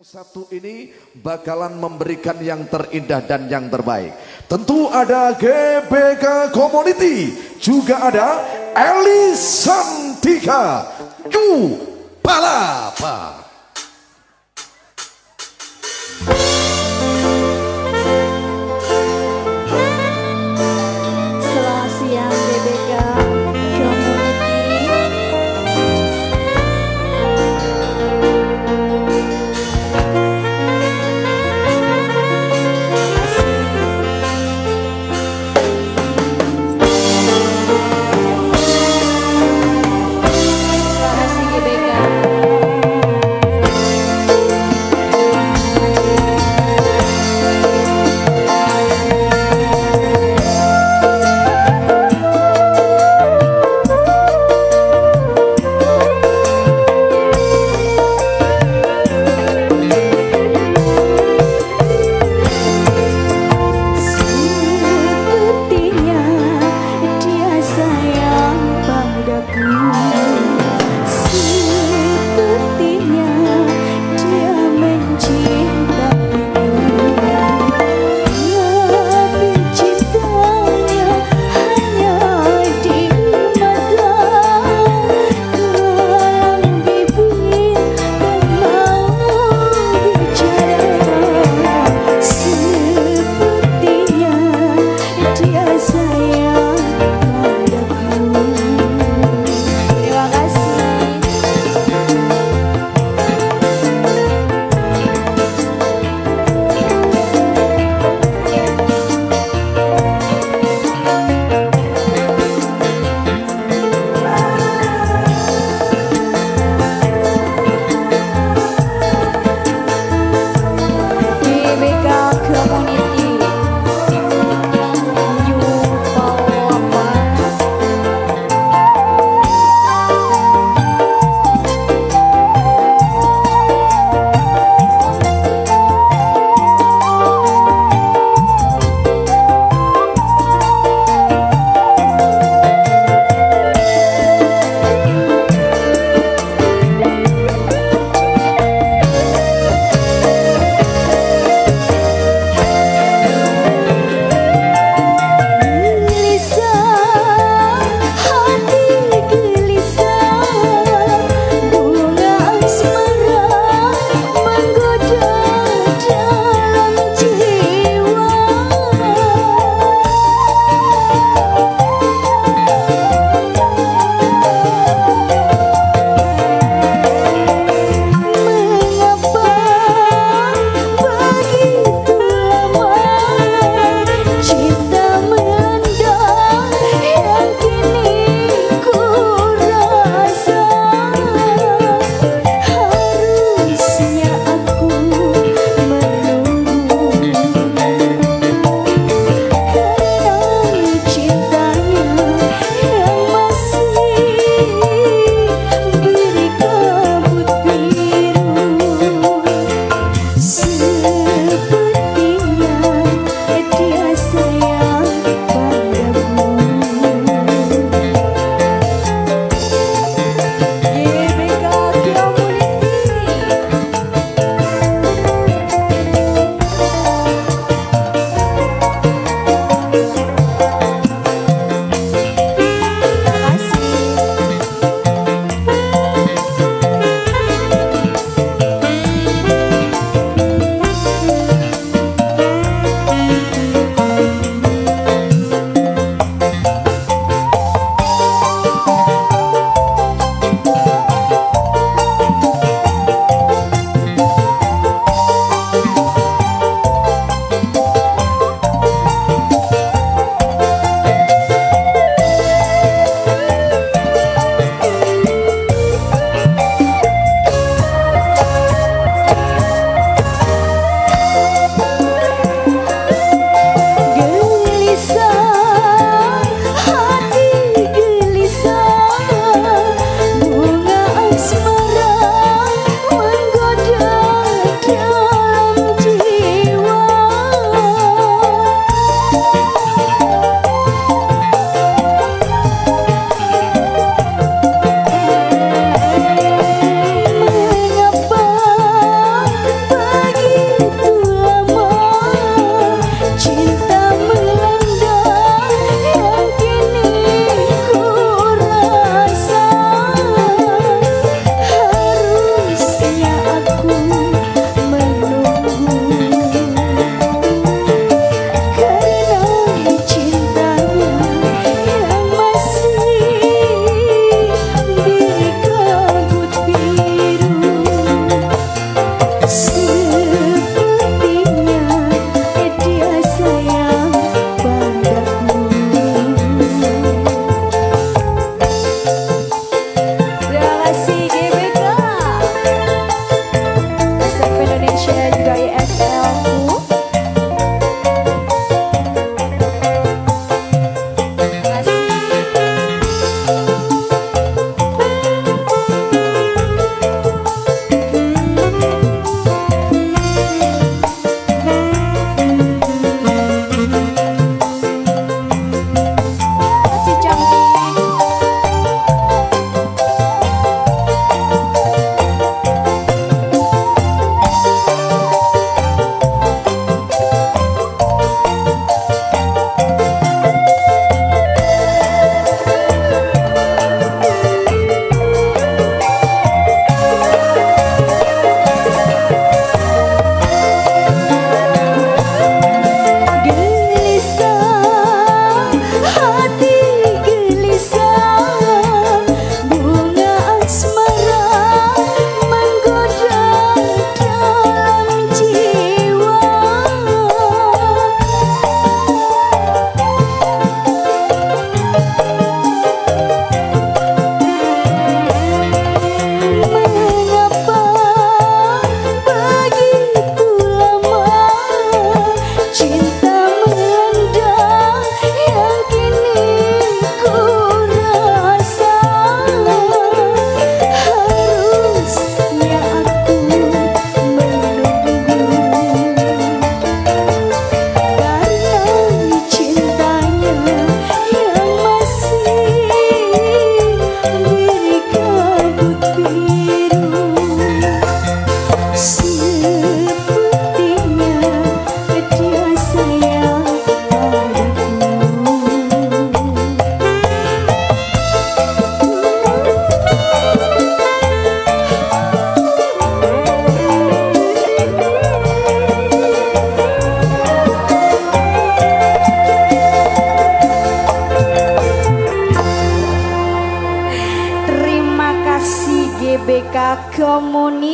Satu ini bakalan memberikan yang terindah dan yang terbaik. Tentu ada GBK Community, juga ada Elisantika Yu Palapa.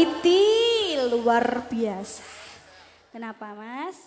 Community luar biasa. Kenapa, Mas?